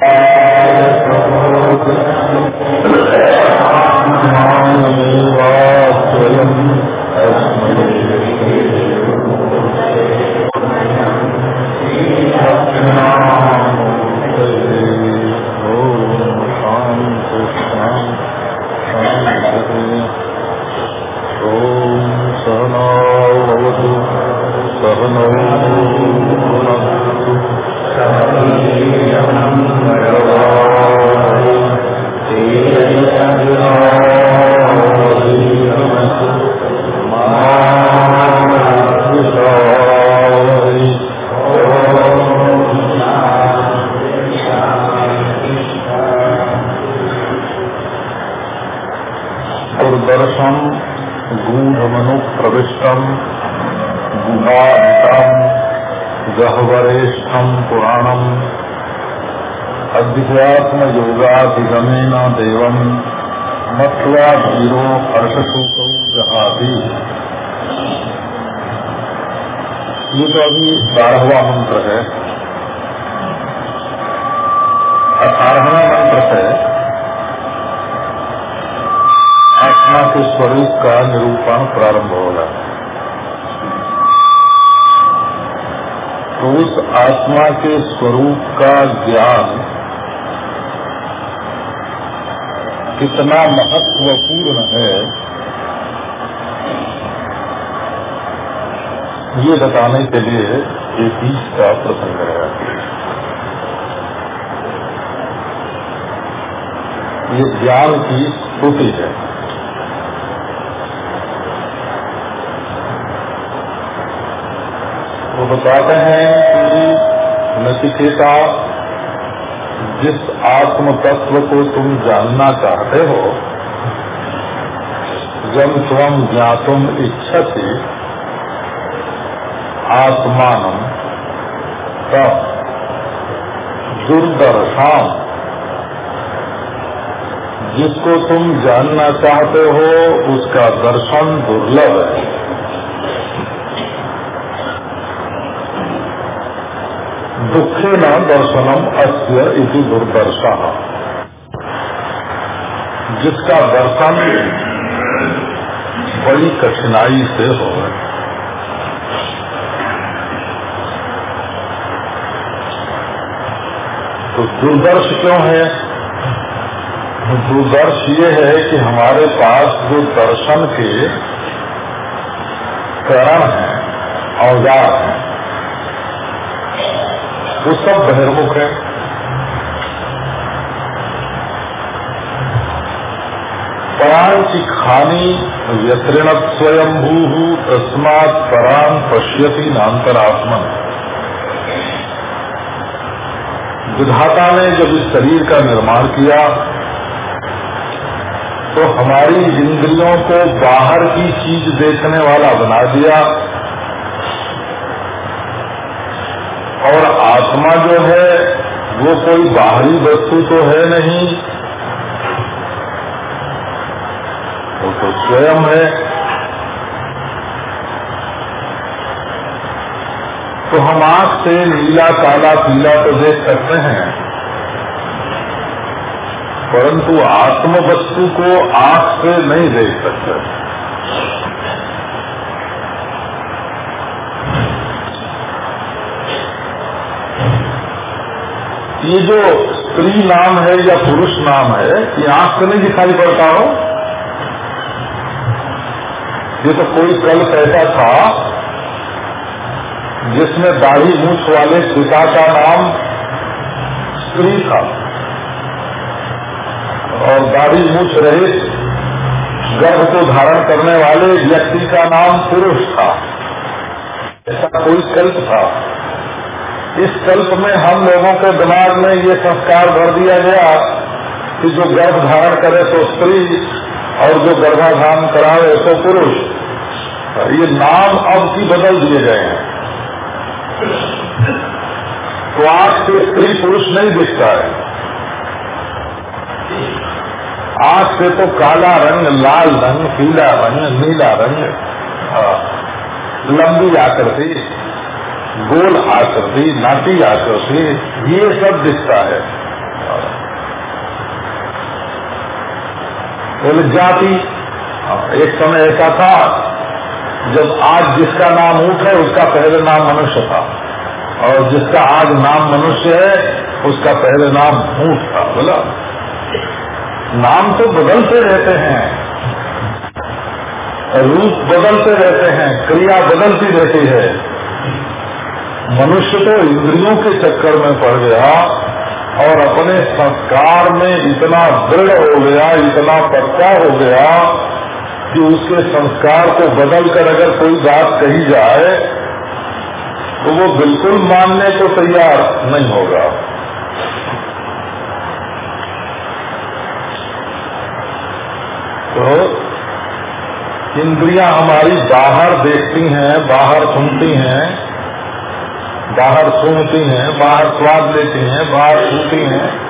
Uh, स्वरूप का ज्ञान कितना महत्वपूर्ण है ये बताने के लिए एक बीच का प्रसंग है ये ज्ञान की स्तुति है बताते हैं कि नचिकेता, जिस आत्म तत्व को तुम जानना चाहते हो जब स्वम ज्ञातुम इच्छा से आत्मान तब दुर्दर्शाम जिसको तुम जानना चाहते हो, उसका दर्शन दुर्लभ है। न दर्शनम इति दुर्दर्शा। जिसका दर्शन बड़ी कठिनाई से हो। तो दुर्दर्श क्यों है? दुर्दर्श ये है कि हमारे पास जो दर्शन के करण है, औज़ार है। वो सब बहिर्मुख है। पराण की खानी व्यतृण स्वयंभू तस्मात पराण पश्यति नान्तरात्मन। विधाता ने जब इस शरीर का निर्माण किया तो हमारी इंद्रियों को बाहर की चीज़ देखने वाला बना दिया और आत्मा जो है, वो कोई बाहरी वस्तु तो है नहीं। वो तो स्वयं है। तो हम आँख से नीला काला, पीला तो देख सकते हैं। परंतु आत्म वस्तु को आँख से नहीं देख सकते। ये जो स्त्री नाम है या पुरुष नाम है, ये आँख से नहीं दिखाई पड़ता हो। ये तो कोई कल ऐसा था, जिसमें दाढ़ी मूछ वाले पिता का नाम स्त्री था। और दाढ़ी मूछ रहे गर्भ को धारण करने वाले व्यक्ति का नाम पुरुष था। ऐसा कोई कल्प था। इस कल्प में हम लोगों के दिमाग में ये संस्कार भर दिया गया कि जो गर्भ धारण करे तो स्त्री और जो गर्भाधान करावे तो पुरुष। ये नाम अब की बदल दिए गए हैं। तो आँख से स्त्री पुरुष नहीं दिखता है। आँख से तो काला रंग लाल रंग पीला रंग नीला रंग हाँ, लंबी आकृति। गोल आकृति नाटी आकृति ये सब दिखता है। बोले, जाति, एक समय ऐसा था, जब आज जिसका नाम ऊट है, उसका पहले नाम मनुष्य था। और जिसका आज नाम मनुष्य है, उसका पहले नाम ऊट था, बोला। नाम तो बदलते रहते हैं, रूप बदलते रहते हैं, क्रिया बदलती रहती है। मनुष्य तो इंद्रियों के चक्कर में पड़ गया और अपने संस्कार में इतना दृढ़ हो गया, इतना पक्का हो गया कि उसके संस्कार को बदल कर अगर कोई बात कही जाए तो वो बिल्कुल मानने को तैयार नहीं होगा। तो इंद्रियाँ हमारी बाहर देखती हैं, बाहर सुनती हैं बाहर सुनती हैं, बाहर स्वाद लेती हैं, बाहर छूती हैं।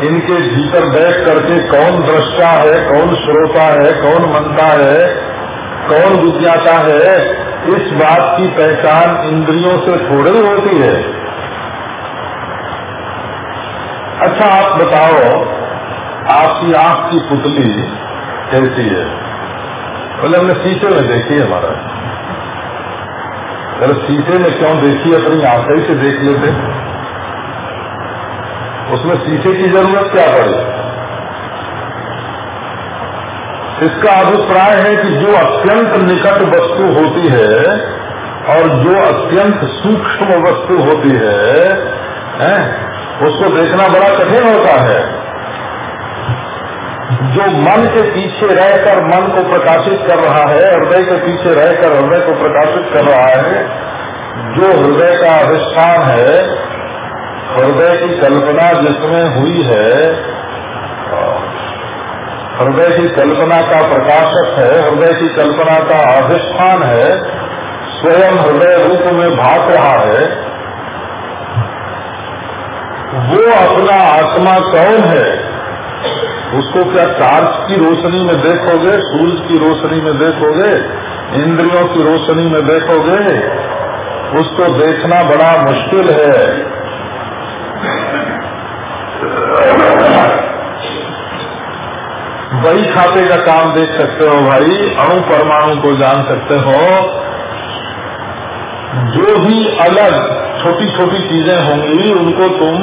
इनके भीतर बैठ करके कौन दृष्टा है, कौन श्रोता है, कौन मनता है, कौन विज्ञाता है, इस बात की पहचान इंद्रियों से थोड़ी होती है। अच्छा आप बताओ, आपकी आँख की पुतली कैसी है? बोले, हमने शीशे में देखी हमारा अगर शीशे में क्यों देखी अपनी आँखें से देख लेते? उसमें शीशे की ज़रूरत क्या पड़े? इसका अभिप्राय है कि जो अत्यंत निकट वस्तु होती है और जो अत्यंत सूक्ष्म वस्तु होती है, है उसको देखना बड़ा कठिन होता है। जो मन के पीछे रहकर मन को प्रकाशित कर रहा है, हृदय के पीछे रहकर हृदय को प्रकाशित कर रहा है, जो हृदय का अधिष्ठान है, हृदय की कल्पना जिसमें हुई है, हृदय की कल्पना का प्रकाशक है, हृदय की कल्पना का अधिष्ठान है, स्वयं हृदय रूप में भाग रहा है, वो अपना आत्मा कौन है? उसको क्या टार्च की रोशनी में देखोगे? सूरज की रोशनी में देखोगे? इंद्रियों की रोशनी में देखोगे? उसको देखना बड़ा मुश्किल है। वही खाते का काम देख सकते हो भाई, अणु परमाणु को जान सकते हो। जो भी अलग छोटी छोटी चीज़ें होंगी, उनको तुम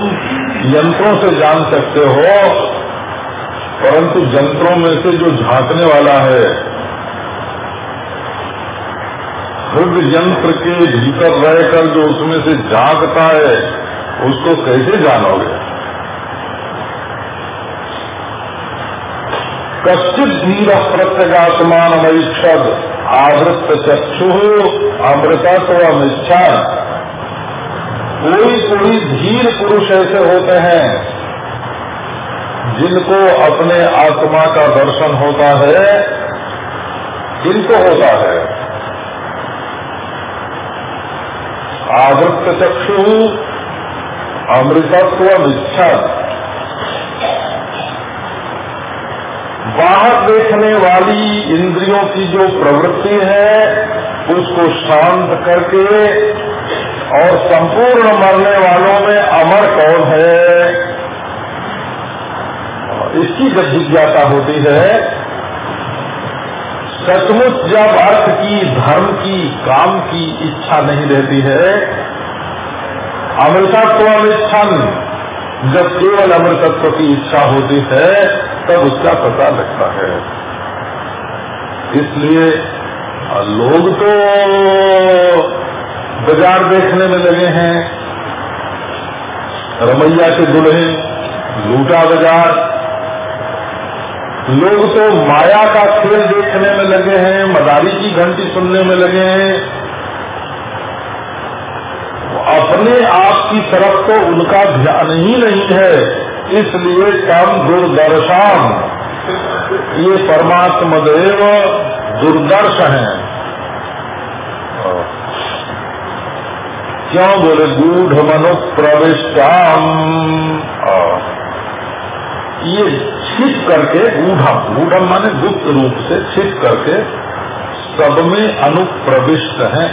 यंत्रों से जान सकते हो। परंतु यंत्रों में से जो झांकने वाला है, हृदय यंत्र के भीतर रहकर जो उसमें से झांकता है, उसको कैसे जानोगे? कश्चित धीर प्रत्यगात्मान मईक्षद आवृत चक्षु अमृतत्व इच्छा कोई कोई धीर पुरुष ऐसे होते हैं जिनको अपने आत्मा का दर्शन होता है किनको होता है। आवृत्त चक्षु, अमृतत्व इच्छा बाहर देखने वाली इंद्रियों की जो प्रवृत्ति है, उसको शांत करके और संपूर्ण मरने वालों में अमर कौन है इसकी जब जिज्ञासा होती है। सचमुच जब अर्थ की, धर्म की, काम की इच्छा नहीं रहती है, अमृतत्व इच्छन जब केवल अमृतत्व की इच्छा होती है, तब उसका पता लगता है। इसलिए लोग तो बाज़ार देखने में लगे हैं। रमैया के दुल्हे लूटा बाज़ार लोग तो माया का खेल देखने में लगे हैं, मदारी की घंटी सुनने में लगे हैं। अपने आप की तरफ़ तो उनका ध्यान ही नहीं है, इसलिए कम दुर्दर्शन। ये परमात्मा देव दुर्दर्श हैं। क्यों बोले, गूढ़ मनु प्रविष्टाम ये छिप करके गूढ़म गूढ़म माने गुप्त रूप से छिप करके सब में अनुप्रविष्ट है।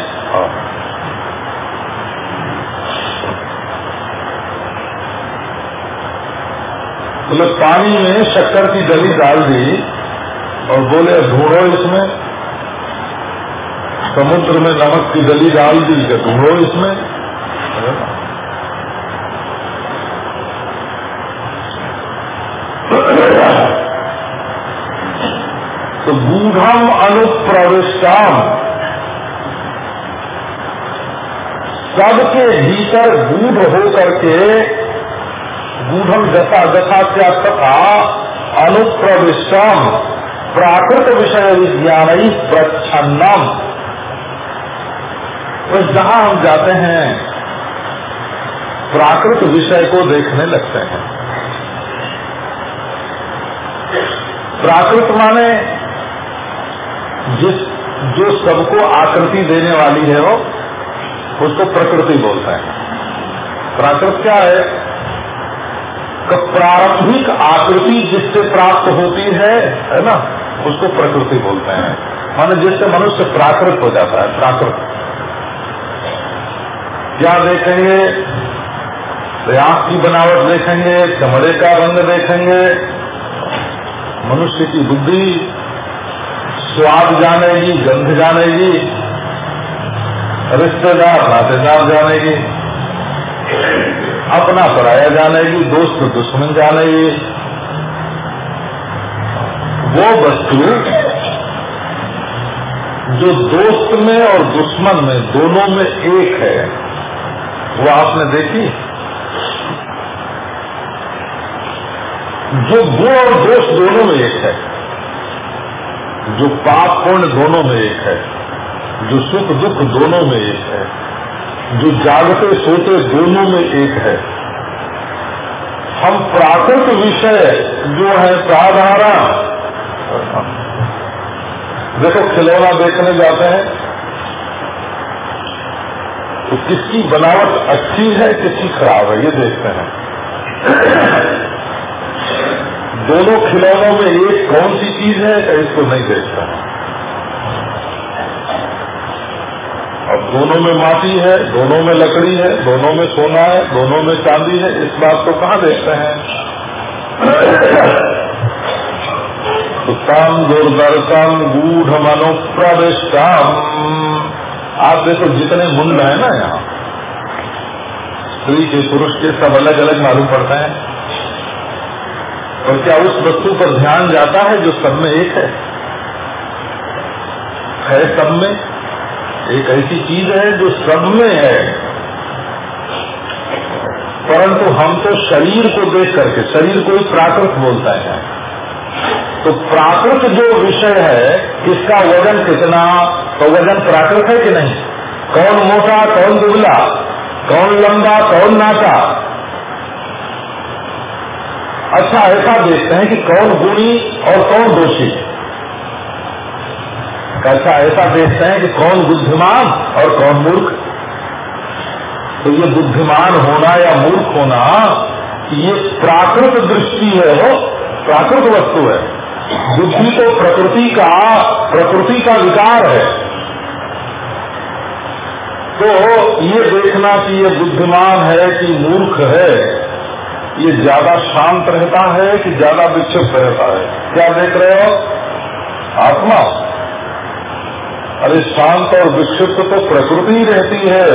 बोले, पानी में शक्कर की जली डाल दी और बोले, ढूंढो इसमें। समुद्र में नमक की गली डाल दी कि ढूंढो इसमें तो गूढ़म अनुप्रविष्टाम। सबके भीतर गूढ़ हो करके गूढ़म दशा दशा क्या तथा अनुप्रविष्टम। प्राकृत विषय विज्ञान प्रच्छन्नम। तो जहाँ हम जाते हैं, प्राकृत विषय को देखने लगते हैं। प्राकृत माने जिस, जो सबको आकृति देने वाली है वो, उसको प्रकृति बोलते हैं। प्राकृत क्या है? प्रारंभिक आकृति जिससे प्राप्त होती है है ना? उसको प्रकृति बोलते हैं। माने जिससे मनुष्य प्राकृत हो जाता है, प्राकृत। क्या देखेंगे? आँख की बनावट देखेंगे, चमड़े का रंग देखेंगे। मनुष्य की बुद्धि स्वाद जानेगी, गंध जानेगी, रिश्तेदार नातेदार जानेगी, अपना पराया जानेगी, दोस्त दुश्मन जानेगी। वो वस्तु जो दोस्त में और दुश्मन में दोनों में एक है, वो आपने देखी? जो गुण और दोष दोनों में एक है। जो पाप पूर्ण दोनों में एक है, जो सुख दुख दोनों में एक है, जो जागते सोते दोनों में एक है। हम प्राकृत विषय जो है साधारण देखो, खिलौना देखने जाते हैं। तो किसकी बनावट अच्छी है, किसकी खराब है, ये देखते हैं। दोनों खिलौनों में एक कौन सी चीज़ है इसको नहीं देखता। अब दोनों में माटी है, दोनों में लकड़ी है, दोनों में सोना है, दोनों में चांदी है, इस बात को कहाँ देखते हैं? काम दुर्दर्शन गूढ़ मनोप्रविष्टम आप देखो जितने मुंड है ना यहाँ, स्त्री के पुरुष के सब अलग अलग मालूम पड़ते हैं। और क्या उस वस्तु पर ध्यान जाता है जो सब में एक है? है सब में? एक ऐसी चीज़ है जो सब में है। परंतु हम तो शरीर को देख करके, शरीर को ही प्राकृत बोलता है। तो प्राकृत जो विषय है किसका वज़न कितना? तो वज़न प्राकृत है कि नहीं? कौन मोटा, कौन दुबला? कौन लंबा, कौन नाटा? अच्छा ऐसा देखते हैं कि कौन गुणी और कौन दोषी। अच्छा ऐसा देखते हैं कि कौन बुद्धिमान और कौन मूर्ख। तो ये बुद्धिमान होना या मूर्ख होना, ये प्राकृत दृष्टि है वो, प्राकृत वस्तु है। बुद्धि तो प्रकृति का प्रकृति का विकार है। तो ये देखना कि ये बुद्धिमान है कि मूर्ख है ये ज़्यादा शांत रहता है कि ज़्यादा विक्षिप्त रहता है? क्या देख रहे हो? आत्मा। अरे शांत और विक्षिप्त तो प्रकृति ही रहती है।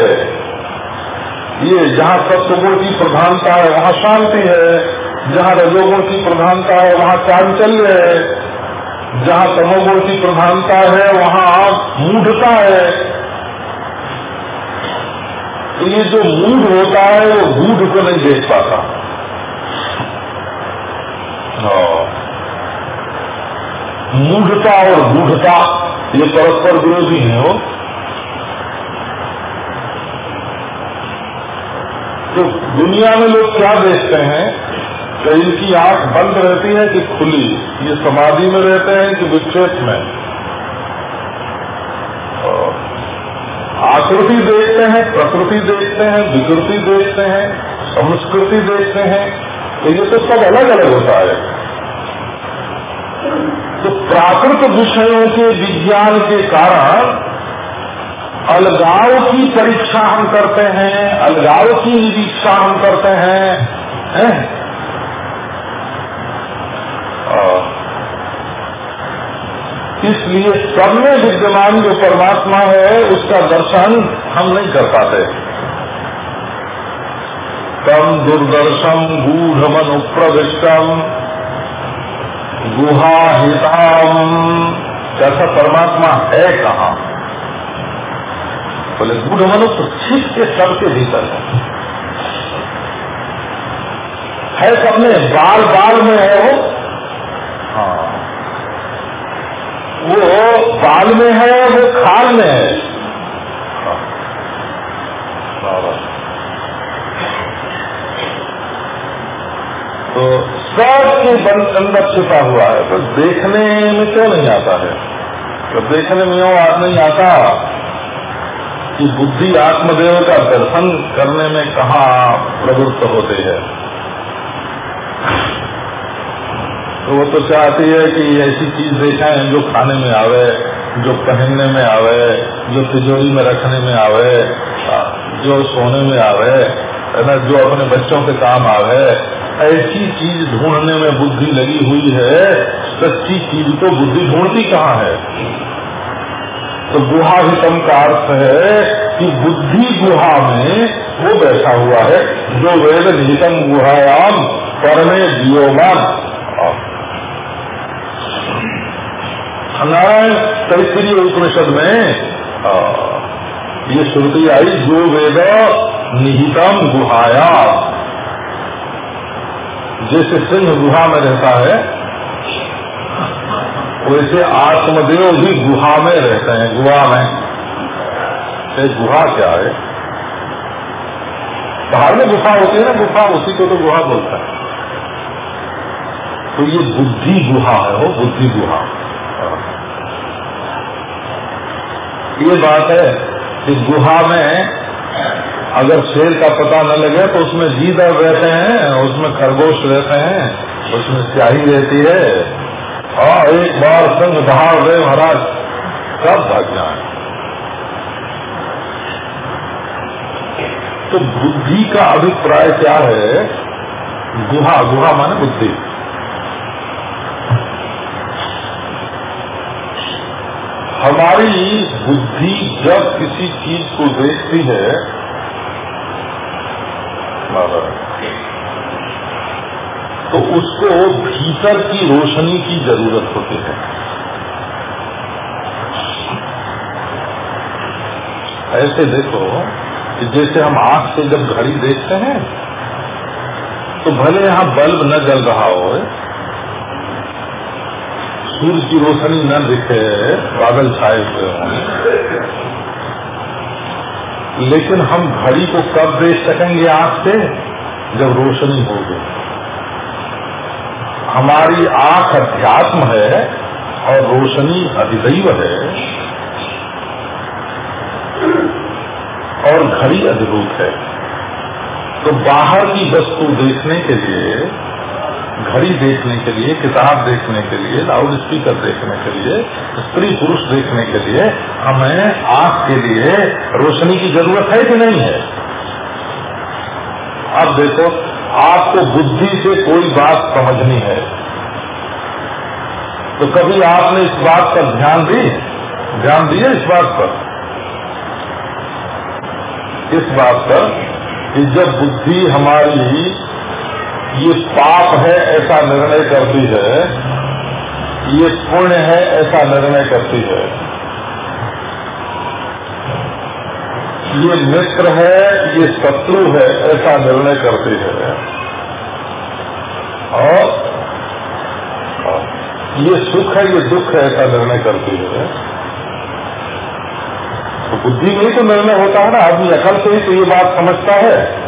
ये जहाँ सत्वगुण की प्रधानता है, वहाँ शांति है। जहाँ रजोगुण की प्रधानता है, वहाँ चांचल्य है। जहाँ तमोगुण की प्रधानता है, वहाँ मूढ़ता है। तो ये जो मूढ़ होता है, वो गूढ़ को नहीं देख पाता। मूढ़ता और गूढ़ता, ये परस्पर विरोधी है वो। तो दुनिया में लोग क्या देखते हैं तो इनकी आँख बंद रहती है कि खुली, ये समाधि में रहते हैं कि विक्षेप में। आकृति देखते हैं, प्रकृति देखते हैं, विकृति देखते हैं, संस्कृति देखते हैं तो ये तो सब अलग अलग होता है तो प्राकृत विषयों के विज्ञान के कारण अलगाव की परीक्षा हम करते हैं, अलगाव की निरीक्षा हम करते हैं, है? इसलिए सब में विद्यमान जो परमात्मा है, उसका दर्शन हम नहीं कर पाते तम दुर्दर्शम गूढ़ मनुप्रविष्टम गुहा हिताम कैसा परमात्मा है कहा। बोले गूढ़ मनुष्य छिप के सबके भीतर है। है सबने बाल बाल में है वो। हाँ। वो बाल में है, वो खाल में है। तो सबके अंदर छिपा हुआ है। तो देखने में क्यों नहीं आता है? तो देखने में वो नहीं आता कि बुद्धि आत्मदेव का दर्शन करने में कहा प्रवृत्त होते हैं। तो वो तो चाहती है कि ऐसी चीज़ देखें जो खाने में आवे, जो पहनने में आवे, जो तिजोरी में रखने में आवे जो सोने में आवे, है ना, जो अपने बच्चों के काम आवे। ऐसी चीज़ ढूँढने में बुद्धि लगी हुई है, सच्ची चीज़ तो बुद्धि ढूंढती कहाँ है? तो गुहाभितम का अर्थ है कि बुद्धि गुहा में वो बैठा हुआ है, जो वेद निहितम गुहायाम परमे दियोमान। नारायण तैतरीय उपनिषद में ये श्रुति आई, जो वेद निहितम गुहायाम। जैसे सिंह गुहा में रहता है, वैसे आत्मदेव भी गुहा में रहते हैं, गुहा में। एक गुहा क्या है? बाहर में गुफा होती है ना, गुफा उसी को तो गुहा बोलता है। तो ये बुद्धि गुहा है, वो बुद्धि गुहा। ये बात है कि गुहा में अगर शेर का पता न लगे तो उसमें गीदड़ रहते हैं, उसमें खरगोश रहते हैं, उसमें स्याही रहती है। और एक बार संग बाहर रहे महाराज, सब भाग जाए। तो बुद्धि का अभिप्राय क्या है? गुहा गुहा माने बुद्धि। हमारी बुद्धि जब किसी चीज़ को देखती है तो उसको भीतर की रोशनी की ज़रूरत होती है। ऐसे देखो कि जैसे हम आँख से जब घड़ी देखते हैं तो भले यहाँ बल्ब न जल रहा हो, सूर्य की रोशनी न दिखे, बादल छाए हुए लेकिन हम घड़ी को कब देख सकेंगे आँख से? जब रोशनी होगी हमारी आँख अध्यात्म है और रोशनी अधिदैव है। और घड़ी अधिभूत है। तो बाहर की वस्तु देखने के लिए घड़ी देखने के लिए, किताब देखने के लिए लाउड स्पीकर देखने के लिए, स्त्री पुरुष देखने के लिए, हमें आँख के लिए रोशनी की ज़रूरत है कि नहीं है? अब देखो, आपको बुद्धि से कोई बात समझनी है। तो कभी आपने इस बात पर ध्यान दी? ध्यान दिए इस बात पर? इस बात पर कि जब बुद्धि हमारी ये पाप है ऐसा निर्णय करती है। ये पुण्य है ऐसा निर्णय करती है। ये मित्र है, ये शत्रु है ऐसा निर्णय करती है। और ये सुख है, ये दुख है ऐसा निर्णय करती है। तो बुद्धि में ही तो निर्णय होता है ना, आदमी अकल से ही तो ये बात समझता है।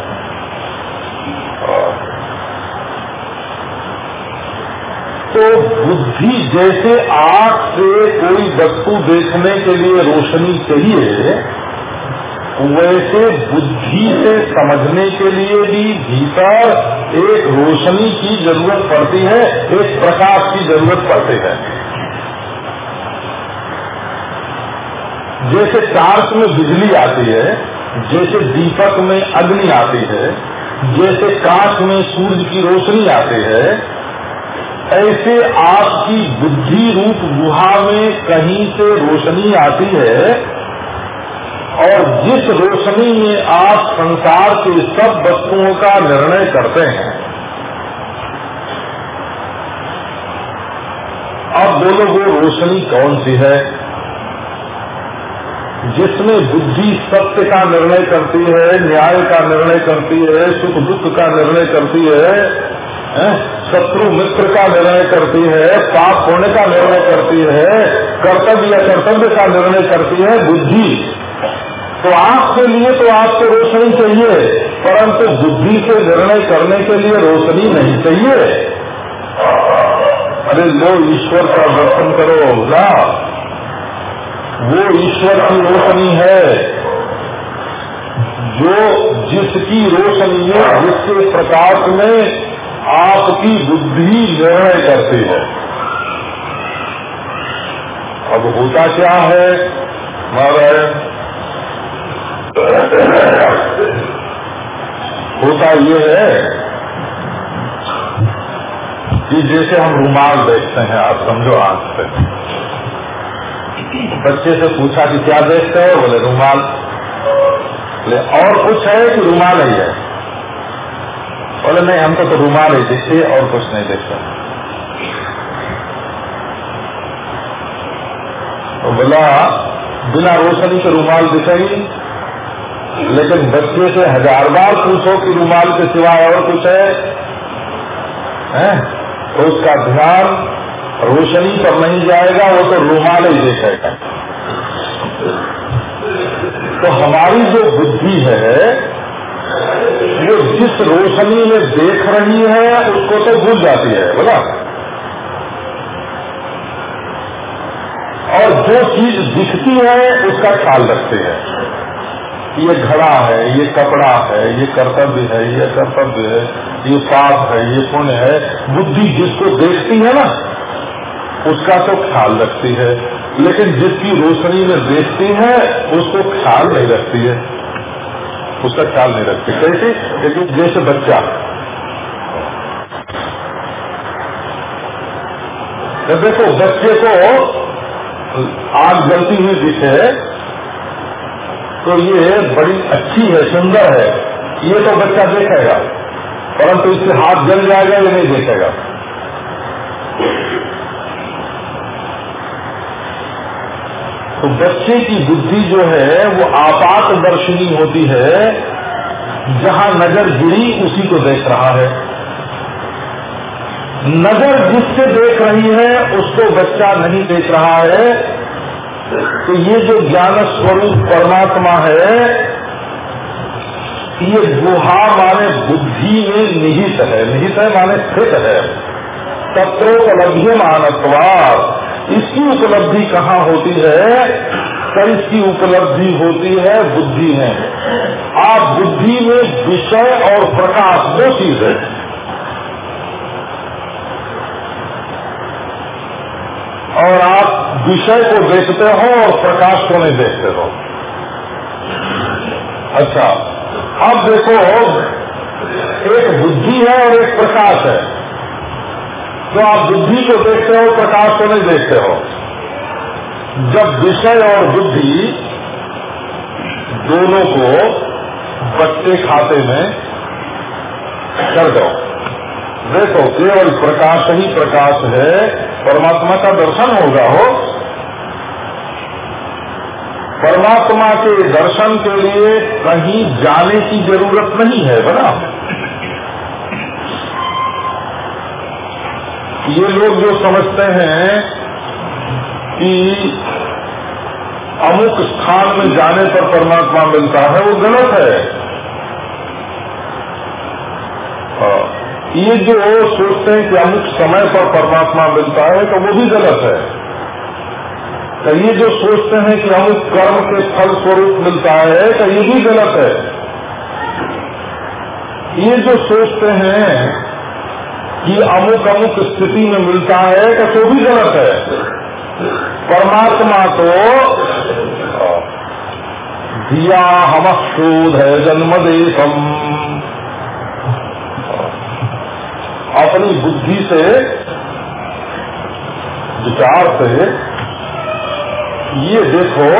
तो बुद्धि जैसे आँख से कोई वस्तु देखने के लिए रोशनी चाहिए, वैसे बुद्धि से समझने के लिए भी भीतर एक रोशनी की ज़रूरत पड़ती है, एक प्रकाश की ज़रूरत पड़ती है। जैसे टार्च में बिजली आती है, जैसे दीपक में अग्नि आती है, जैसे कांच में सूर्य की रोशनी आती है ऐसे आपकी बुद्धि रूप गुहा में कहीं से रोशनी आती है और जिस रोशनी में आप संसार के सब वस्तुओं का निर्णय करते हैं, अब बोलो वो रोशनी कौन सी है? जिसमें बुद्धि सत्य का निर्णय करती है, न्याय का निर्णय करती है, सुख दुख का निर्णय करती है शत्रु मित्र का निर्णय करती है, पाप होने का निर्णय करती है, कर्तव्य या कर्तव्य का निर्णय करती है, बुद्धि। तो आपके लिए तो आपको रोशनी चाहिए, परंतु बुद्धि से निर्णय करने के लिए रोशनी नहीं चाहिए। अरे लो ईश्वर का दर्शन करो ना वो ईश्वर की रोशनी है, जो जिसकी रोशनी में जिसके प्रकाश में आपकी बुद्धि निर्णय करती है। अब होता क्या है महाराज होता ये है कि जैसे हम रुमाल देखते हैं, आप समझो आँख से। बच्चे से पूछा कि क्या देखते हो? बोले, रुमाल। बोले, और कुछ है कि रुमाल ही है? बोले नहीं हमको तो रुमाल ही दिखते और कुछ नहीं देखते। तो बोला बिना रोशनी के रुमाल दिखेगी लेकिन बच्चे से हज़ार बार पूछो कि रुमाल के सिवाय और कुछ है, है? तो उसका ध्यान रोशनी पर नहीं जाएगा वो तो रुमाल ही देखेगा। तो हमारी जो बुद्धि है वो जिस रोशनी में देख रही है, उसको तो भूल जाती है, बोला। और जो चीज़ दिखती है, उसका ख्याल रखते हैं। ये घड़ा है, ये कपड़ा है, ये कर्तव्य है, ये कर्तव्य है, ये पाप है, ये पुण्य है, बुद्धि जिसको देखती है ना, उसका तो ख्याल रखती है। लेकिन जिसकी रोशनी में देखती है, उसको ख्याल नहीं रखती है। उसका ख्याल नहीं रखती। कैसे? लेकिन जैसे बच्चा। तो देखो, बच्चे को आग जलती हुई दिखे तो ये बड़ी अच्छी है, सुंदर है। ये तो बच्चा देखेगा, परंतु इससे हाथ जल जाएगा ये नहीं देखेगा? तो बच्चे की बुद्धि जो है, वो आपात दर्शनी होती है। जहाँ नज़र गिरी, उसी को देख रहा है। नज़र जिससे देख रही है, उसको बच्चा नहीं देख रहा है। तो ये जो ज्ञान स्वरूप परमात्मा है, ये गुहा माने बुद्धि में निहित है। निहित है माने स्थित है। तत्रोपलब्ध मानत्वाद इसकी उपलब्धि कहाँ होती है? तो इसकी उपलब्धि होती है बुद्धि में। आप बुद्धि में विषय और प्रकाश दो चीज़ है। और आप विषय को देखते हो और प्रकाश को नहीं देखते हो। अच्छा अब देखो, एक बुद्धि है और एक प्रकाश है। तो आप बुद्धि को देखते हो, प्रकाश को नहीं देखते हो। जब विषय और बुद्धि दोनों को बच्चे खाते में कर दो। देखो, केवल प्रकाश ही प्रकाश है, परमात्मा का दर्शन होगा हो। परमात्मा के दर्शन के लिए कहीं जाने की ज़रूरत नहीं है, बना। ये लोग जो समझते हैं कि अमुक स्थान में जाने पर परमात्मा मिलता है वो गलत है। हाँ, ये जो सोचते हैं कि अमुक समय पर परमात्मा मिलता है तो वो भी गलत है। तो ये जो सोचते हैं कि अमुक कर्म के फल स्वरूप मिलता है तो ये भी गलत है। ये जो सोचते हैं कि अमुक अमुक स्थिति में मिलता है तो तो भी गलत है। परमात्मा तो दिया हम शोध है जन्म देशम अपनी बुद्धि से, विचार से ये देखो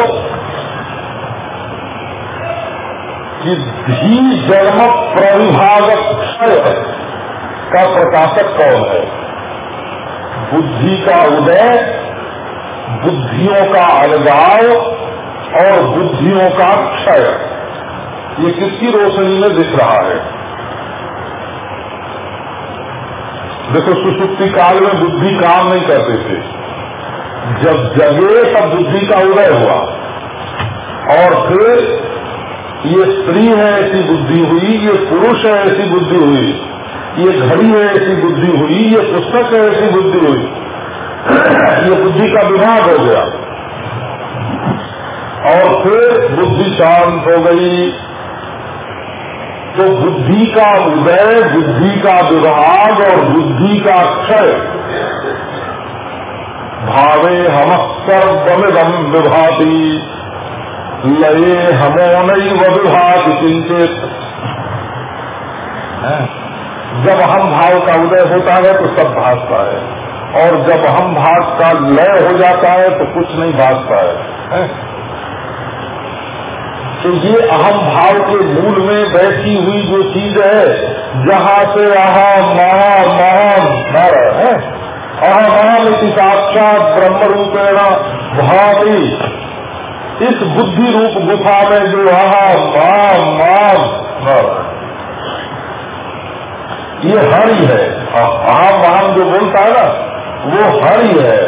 कि धी जन्म प्रविभाग क्षय का प्रकाशक कौन है? बुद्धि का उदय, बुद्धियों का अलगाव और बुद्धियों का क्षय। ये किसकी रोशनी में दिख रहा है? देखो, सुसुप्ति काल में बुद्धि काम नहीं करते थे। जब जगे, तब बुद्धि का उदय हुआ। और फिर ये स्त्री है ऐसी बुद्धि हुई, ये पुरुष है ऐसी बुद्धि हुई। ये घड़ी है ऐसी बुद्धि हुई, ये पुस्तक है ऐसी बुद्धि हुई। ये बुद्धि का विभाग हो गया। और फिर बुद्धि शांत हो गई। तो बुद्धि का उदय, बुद्धि का विभाग और बुद्धि का क्षय। भावे हम सर्वमिदम विभाति। लये हमो नहीं विभाग चिंतित जब हम भाव का उदय होता है तो सब भागता है। और जब हम भाग का लय हो जाता है तो कुछ नहीं भागता है। तो ये अहम भाव के मूल में बैठी हुई जो चीज़ है, जहाँ से अहम महान महान नर है? अहम साक्षात ब्रह्म रूपेण भावी इस बुद्धि रूप गुफा में जो अहम महान महान नर ये हरि है अहम महान जो बोलता है ना, वो हरि है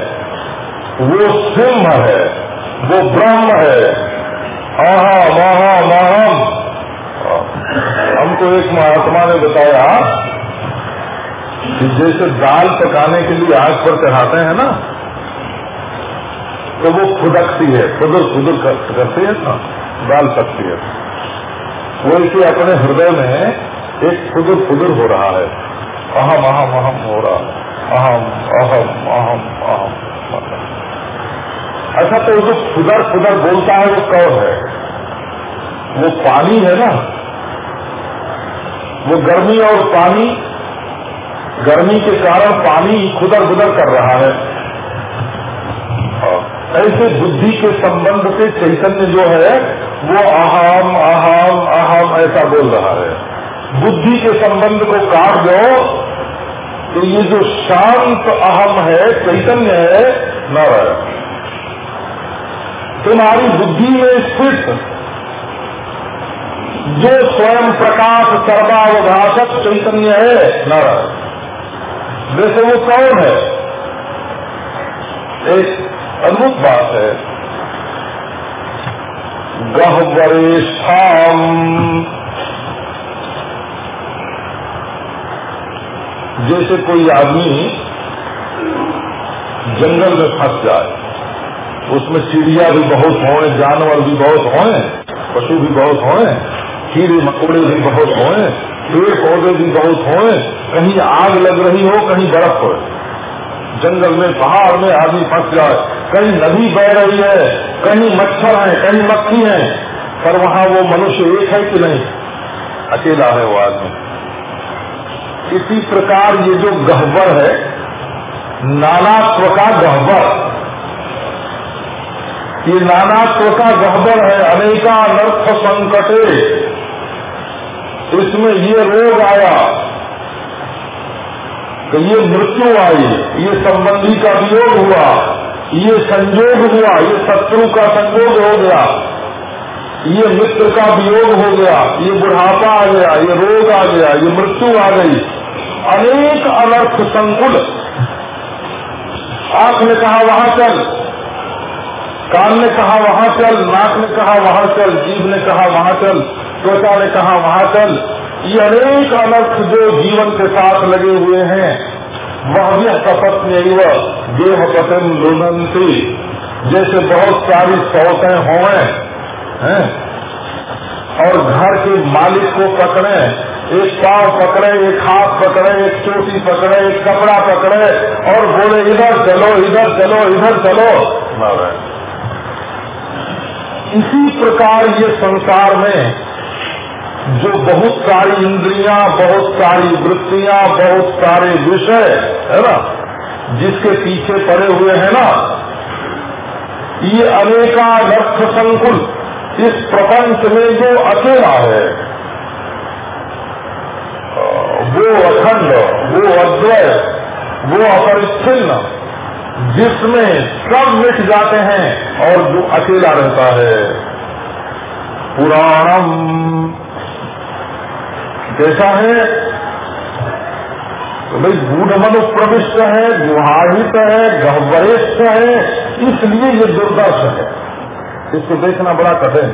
वो सिंह है। वो ब्रह्म है। अहम अहम अहम हमको एक महात्मा ने बताया कि जैसे दाल पकाने के लिए आग पर चढ़ाते हैं ना तो वो खुदकती है। खुदर खुदर करती है ना, दाल पकती है। वो इसे अपने हृदय में एक खुदर खुदर हो रहा है। अहम अहम अहम हो रहा अहम अहम अहम अहम। अच्छा तो जो खुदर खुदर बोलता है वो कौन है? वो पानी है ना? वो गर्मी और पानी, गर्मी के कारण पानी खुदर खुदर कर रहा है, ऐसे बुद्धि के संबंध से चैतन्य जो है, वो अहम अहम अहम ऐसा बोल रहा है। बुद्धि के संबंध को काट दो तो ये जो शांत अहम है, चैतन्य है, न तुम्हारी बुद्धि में स्थित जो स्वयं प्रकाश सर्वावभाषक चैतन्य है नर वैसे वो कौन है? एक अद्भुत बात है। गहवरेशम जैसे कोई आदमी जंगल में फंस जाए, उसमें चिड़िया भी बहुत होए, जानवर भी बहुत होए, पशु भी बहुत होए, कीड़े मकोड़े भी बहुत होए पेड़ पौधे भी बहुत होए, कहीं आग लग रही हो, कहीं बर्फ़ हो, जंगल में, पहाड़ में आदमी फंस जाए, कहीं नदी बह रही है, कहीं मच्छर है, कहीं मक्खी है, पर वहाँ वो मनुष्य एक है कि नहीं? अकेला है वो आदमी। इसी प्रकार ये जो गहबर है नानात्व का गहबर ये नानात्व का गहबर है अनेका अनर्थ संकटे। इसमें ये रोग आया तो ये मृत्यु आई, ये संबंधी का वियोग हुआ, ये संयोग हुआ, ये शत्रु का संयोग हो गया। ये मित्र का वियोग हो गया, ये बुढ़ापा आ गया, ये रोग आ गया, ये मृत्यु आ गई। अनेक अनर्थ संकुल। आँख ने कहा, वहाँ चल। कान ने कहा, वहाँ चल। नाक ने कहा, वहाँ चल। जीव ने कहा, वहाँ चल। त्वचा ने कहा, वहाँ चल। ये अनेक अनर्थ जो जीवन के साथ लगे हुए हैं, वह भी कपत में देह पतन लुनंती। जैसे बहुत सारी सौतें होए हैं। और घर के मालिक को पकड़े, एक पाव पकड़े, एक हाथ पकड़े, एक चोटी पकड़े, एक कपड़ा पकड़े, और बोले, इधर चलो इधर चलो इधर चलो। इसी प्रकार ये संसार में जो बहुत सारी इंद्रियाँ, बहुत सारी वृत्तियाँ, बहुत सारे विषय, है ना, जिसके पीछे पड़े हुए हैं ना, ये अनेकादर्थ संकुल इस प्रपंच में जो अकेला है, वो अखंड, वो अद्वय वो अपरिच्छिन्न, जिसमें सब मिट जाते हैं और जो अकेला रहता है। पुराणम। कैसा है? तो भाई, गूढ़ मनु प्रविष्ट है गुहाहित है, गहवरिष्ठ है, इसलिए ये दुर्दर्श है। इसको देखना बड़ा कठिन।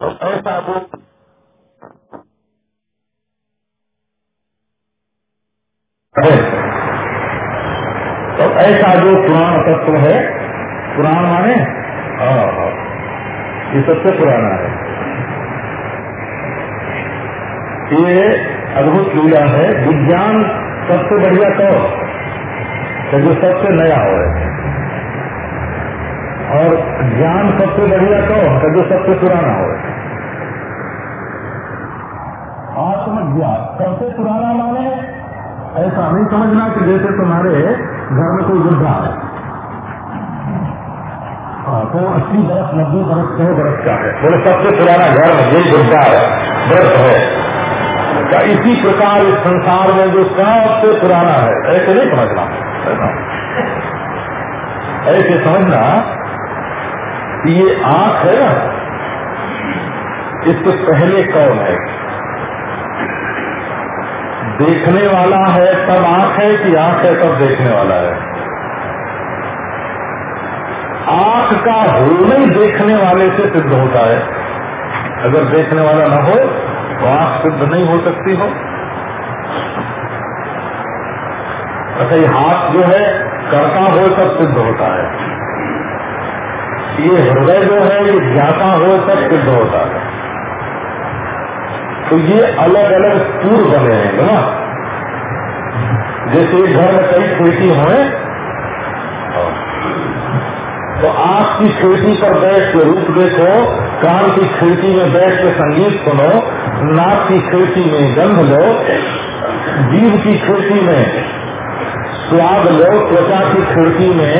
तो ऐसा वो तो ऐसा जो पुराण तत्व है पुराण माने हाँ, हाँ। ये सबसे पुराना है। ये अद्भुत लीला है। विज्ञान सबसे बढ़िया तो जो सबसे नया हो। और ज्ञान सबसे बढ़िया तो जो सबसे पुराना हो। आत्मज्ञान। सबसे पुराना माने? ऐसा नहीं समझना कि जैसे तुम्हारे घर में कोई वृद्धा है। हाँ, तो अस्सी बरस नब्बे बरस सौ बरस का है। बोले सबसे पुराना घर में यही वृद्धा है व्रत है। क्या इसी प्रकार इस संसार में जो सबसे पुराना है ऐसे नहीं समझना। ऐसे समझना ये आँख है ना? इससे पहले कौन है? देखने वाला है, तब आँख है कि आँख है, तब देखने वाला है। आँख का होना ही देखने वाले से सिद्ध होता है। अगर देखने वाला न हो तो आँख सिद्ध नहीं हो सकती हो। अच्छा ये हाथ जो है, करता हो, तब सिद्ध होता है। ये हृदय जो है, ये ज्ञाता हो तब सिद्ध होता है। तो ये अलग अलग स्टूर बने हैं ना? जैसे घर में कई खेती हो तो आँख की खिड़की पर बैठ के रूप देखो, कान की खिड़की में बैठ के संगीत सुनो, नाक की खिड़की में गंध लो जीव की खिड़की में स्वाद लो, त्वचा की खिड़की में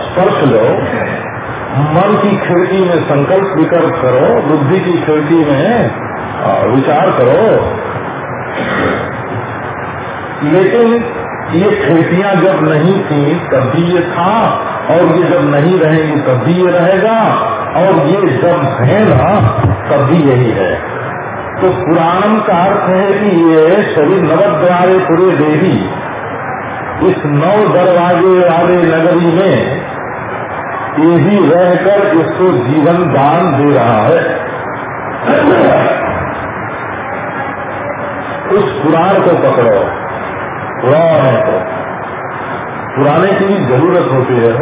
स्पर्श लो। मन की खिड़की में संकल्प विकल्प करो, बुद्धि की खिड़की में विचार करो। लेकिन ये खिड़कियाँ जब नहीं थी, तब भी ये था, और ये जब नहीं रहेगी, तब भी ये रहेगा, और ये जब है ना, तब भी यही है। तो पुराणम का अर्थ है कि ये शरीर नवद्वारे पूरे देवी इस नौ दरवाजे वाले नगरी में यही रहकर इसको जीवन दान दे रहा है। उस पुराण को पकड़ो पुराने को। पुराने की भी ज़रूरत होती है।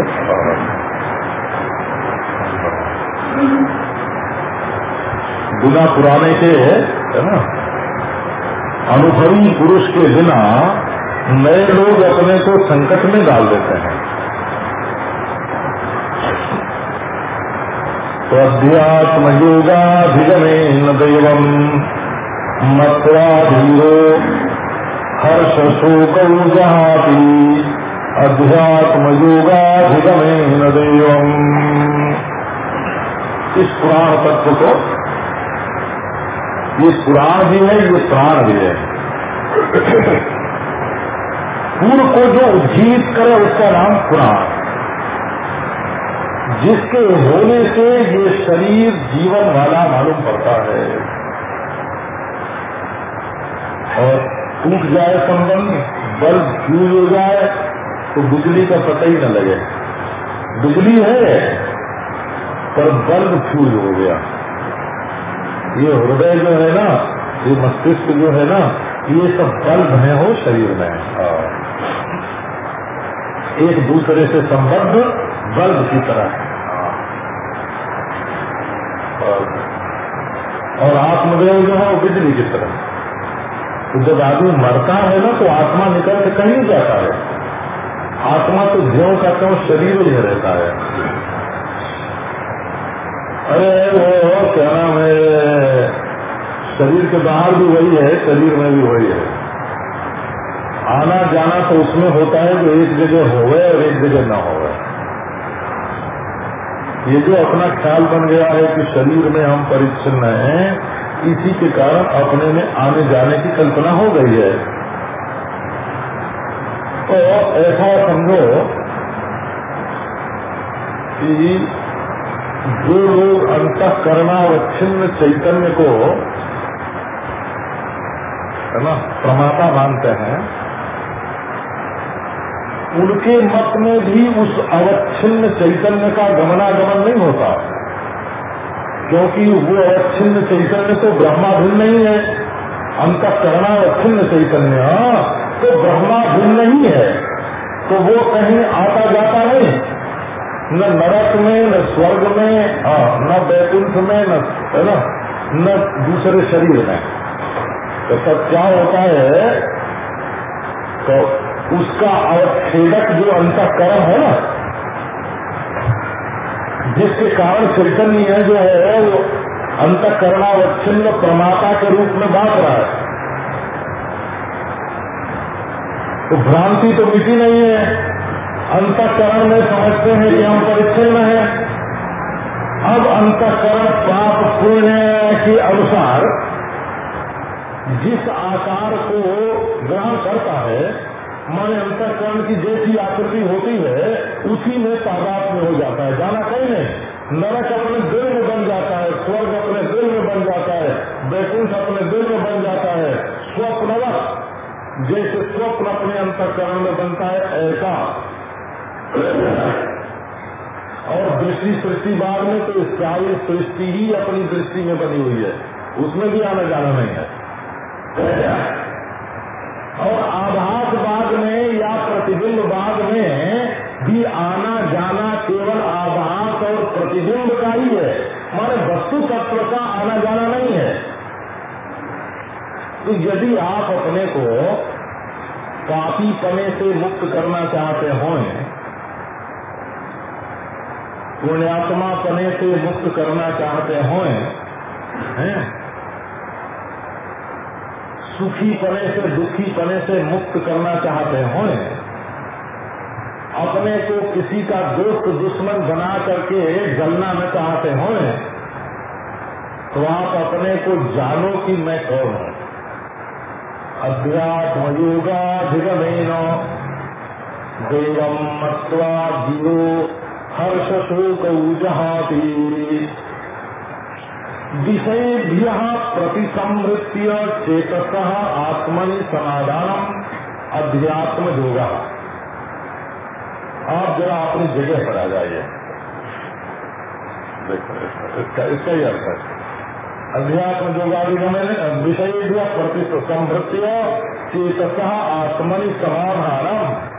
बिना पुराने के, है ना? अनुभवी पुरुष के बिना नए लोग अपने को संकट में डाल देते हैं। तो अध्यात्म योगाधिगमे न दैवम हर्ष शोक जहाती अध्यात्म योगाधिगमेन देवम। इस पुराण तत्व को, ये पुराण भी है, ये प्राण भी है। पूर्व को जो उद्गीत करे उसका नाम पुराण। जिसके होने से ये शरीर जीवन वाला मालूम पड़ता है। और टूट जाए संबंध बल्ब फ्यूज हो जाए तो बिजली का पता ही न लगे। बिजली है, पर बल्ब फ्यूज हो गया। ये हृदय जो है ना, ये मस्तिष्क जो है ना, ये सब बल्ब है हो, शरीर में। हाँ। एक दूसरे से संबद्ध बल्ब की तरह। है और आत्मदेव जो है वो बिजली की तरह। तो जब आदमी मरता है ना तो आत्मा निकल के कहीं जाता है। आत्मा तो ज्यो का क्यों शरीर ही रहता है। अरे वो, क्या नाम है? शरीर के बाहर भी वही है, शरीर में भी वही है। आना जाना तो उसमें होता है जो एक जगह होवे और एक जगह न होवे। ये जो अपना ख्याल बन गया है कि शरीर में हम परिच्छिन्न हैं, इसी के कारण अपने में आने जाने की कल्पना हो गई है। तो ऐसा समझो कि जो लोग अंत अंतकरणावच्छिन्न चैतन्य को ना, प्रमाता मानते हैं उनके मत में भी उस अवच्छिन्न चैतन्य का गमनागमन नहीं होता। क्योंकि वो अवच्छिन्न चैतन्य तो ब्रह्मा भिन्न नहीं है। अंतकरणावच्छिन्न चैतन्य तो ब्रह्मा भिन्न नहीं है। तो वो कहीं आता जाता नहीं। न नरक में, न स्वर्ग में न बैकुंठ में, न, है ना, न दूसरे शरीर में। तो सब क्या होता है? तो उसका अवच्छेदक जो अंतकरण है ना, जिसके कारण चैतन्य जो है, वो अंतकरणावच्छिन्न प्रमाता के रूप में बात रहा है। तो भ्रांति तो मिटी नहीं है। अंतकरण में समझते हैं कि हम परिच्छिन्न है। अब अंतकरण पाप पुण्य के अनुसार जिस आकार को ग्रहण करता है माने अंतकरण की जैसी आकृति होती है, उसी में तादाद में हो जाता है। जाना कहीं नहीं। नरक अपने दिल में बन जाता है, स्वर्ग अपने दिल में बन जाता है, बैकुंठ अपने दिल में बन जाता है। स्वप्नवत जैसे स्वप्न अपने अंतकरण में बनता है, ऐसा। और दृष्टि सृष्टि बाद में तो सारी सृष्टि ही अपनी दृष्टि में बनी हुई है। उसमें भी आना जाना नहीं है। और आभास बाद में या प्रतिबिंब बाद में भी आना जाना केवल आभास और प्रतिबिंब का ही है। हमारे वस्तु तत्व का आना जाना नहीं है। तो यदि आप अपने को पापी पने से मुक्त करना चाहते हो, पुण्यात्मा पने से मुक्त करना चाहते हैं? सुखी पने से दुखी पने से मुक्त करना चाहते हो अपने को किसी का दोस्त दुश्मन बना करके जलना न चाहते हो तो आप अपने को जानो कि मैं कौन हूँ। अध्यात्म योगाधिगमेन देवम मत्वा ज़ीरो हर्ष शोक जहाती विषयेभ्य प्रतिसमृत्य चेतस आत्मनि समाधान अध्यात्म योगा आप जरा अपनी जगह पर आ जाइए। इसका इसका ही अर्थ है। अध्यात्म योगाधिगम विषय प्रतिसमृत्य चेतस आत्मनि समाधानम।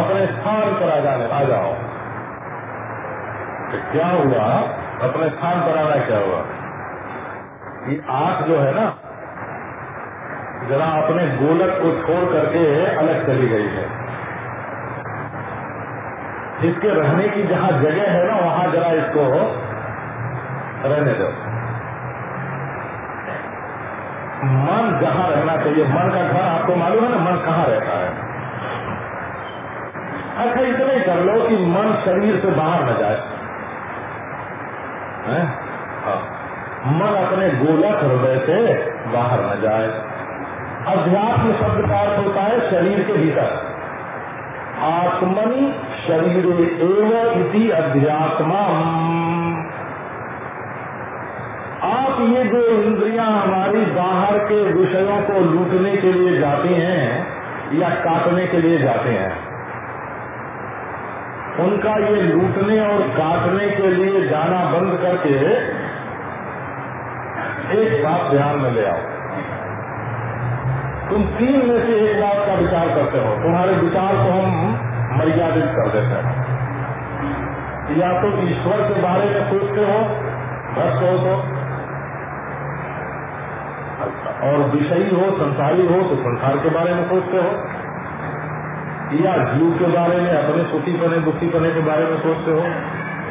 अपने स्थान पर आ जाने, आ जाओ। तो क्या हुआ? अपने स्थान पर आना क्या हुआ? ये आँख जो है ना, जरा अपने गोलक को छोड़ करके अलग चली गई है। इसके रहने की जहाँ जगह है ना, वहाँ जरा इसको रहने दो। मन जहाँ रहना चाहिए। मन का घर आपको मालूम है ना, मन कहाँ रहता है? अच्छा इतना कर लो कि मन शरीर से बाहर न जाए। है? हाँ। मन अपने गोलक हृदय से बाहर न जाए। अध्यात्म शब्द का अर्थ होता है शरीर के भीतर। आत्मनि शरीर एवं अध्यात्मा आप ये जो इंद्रियाँ हमारी बाहर के विषयों को लूटने के लिए जाती हैं, या काटने के लिए जाते हैं, उनका ये लूटने और काटने के लिए जाना बंद करके एक बात ध्यान में ले आओ। तुम तीन में से एक बात का विचार करते हो। तुम्हारे विचार को हम मर्यादित कर देते हैं? या तो ईश्वर के बारे में सोचते हो भक्त हो तो। और विषयी हो, संसारी हो तो संसार के बारे में सोचते हो। या जीव के बारे में, अपने सुखी बने दुखी बने के बारे में सोचते हो।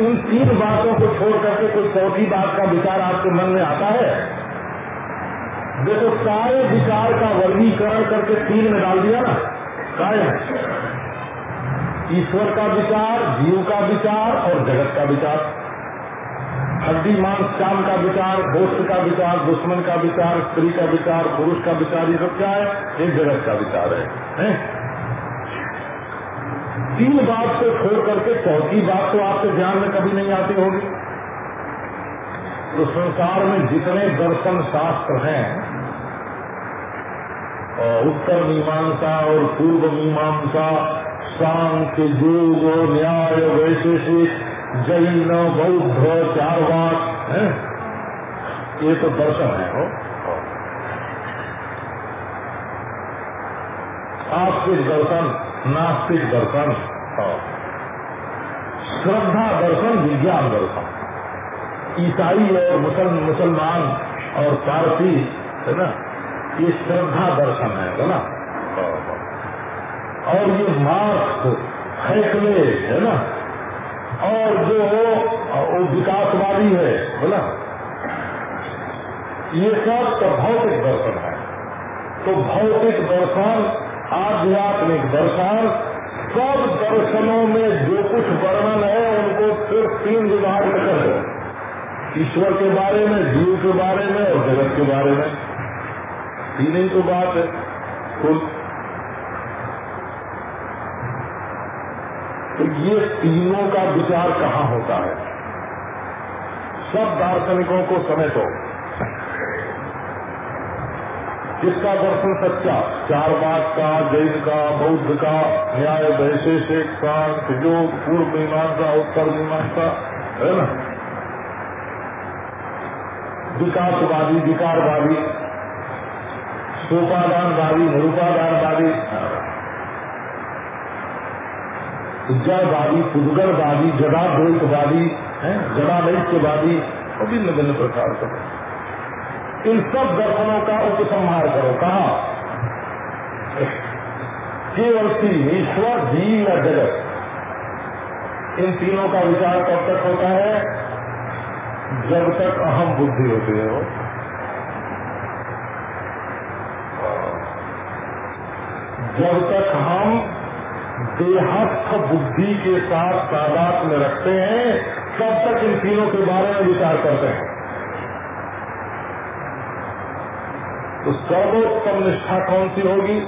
इन तीन बातों को छोड़ करके कोई चौथी बात का विचार आपके मन में आता है? देखो, सारे विचार का वर्गीकरण करके तीन में डाल दिया ना। है ईश्वर का विचार, जीव का विचार और जगत का विचार। हड्डी, मांस शाम का विचार दोस्त का विचार, दुश्मन का विचार, स्त्री का विचार, पुरुष का विचार, ये सब क्या है? एक जगत का विचार है? तीन बात को छोड़ करके चौथी बात तो आपके ध्यान में कभी नहीं आती होगी। तो संसार में जितने दर्शन शास्त्र हैं उत्तर मीमांसा और पूर्व मीमांसा सांख्य योग न्याय वैशेषिक जैन बौद्ध चारवाक है? ये तो दर्शन है हो? आस्तिक दर्शन नास्तिक दर्शन श्रद्धा दर्शन विज्ञान दर्शन। ईसाई और मुसल, मुसलमान और पारसी है ना? ये श्रद्धा दर्शन है ना? और ये मास्क हैकले है ना? और जो वो विकासवादी है बोला ये सब तो भौतिक दर्शन है। तो भौतिक दर्शन, आध्यात्मिक दर्शन, सब दर्शनों में जो कुछ वर्णन है, उनको सिर्फ़ तीन विभाग में कर दो। ईश्वर के बारे में, जीव के बारे में और जगत के बारे में। तीन ही तो बात है तो ये तीनों का विचार कहाँ होता है? सब दार्शनिकों को समेटो। किसका दर्शन सच्चा? चार बाग का जैन का, बौद्ध का, न्याय वैशेषिक शांत योग पूर्व मीमांसा, उत्तर मीमांसा, है ना? विकासवादी, विकारवादी, सोपादानवादी, निरूपादानवादी। जड़वादी है जड़ादैत्यवादी और भिन्न भिन्न प्रकार का इन सब दर्शनों का उपसंहार करो। कहा? केवल तीन ईश्वर, जीव या जगत। इन तीनों का विचार कब तक होता है? जब तक अहम बुद्धि होती है वो। जब तक हम देहस्थ बुद्धि के साथ तादाद में रखते हैं तब तक इन तीनों के बारे में विचार करते हैं। तो सर्वोत्तम निष्ठा कौन सी होगी?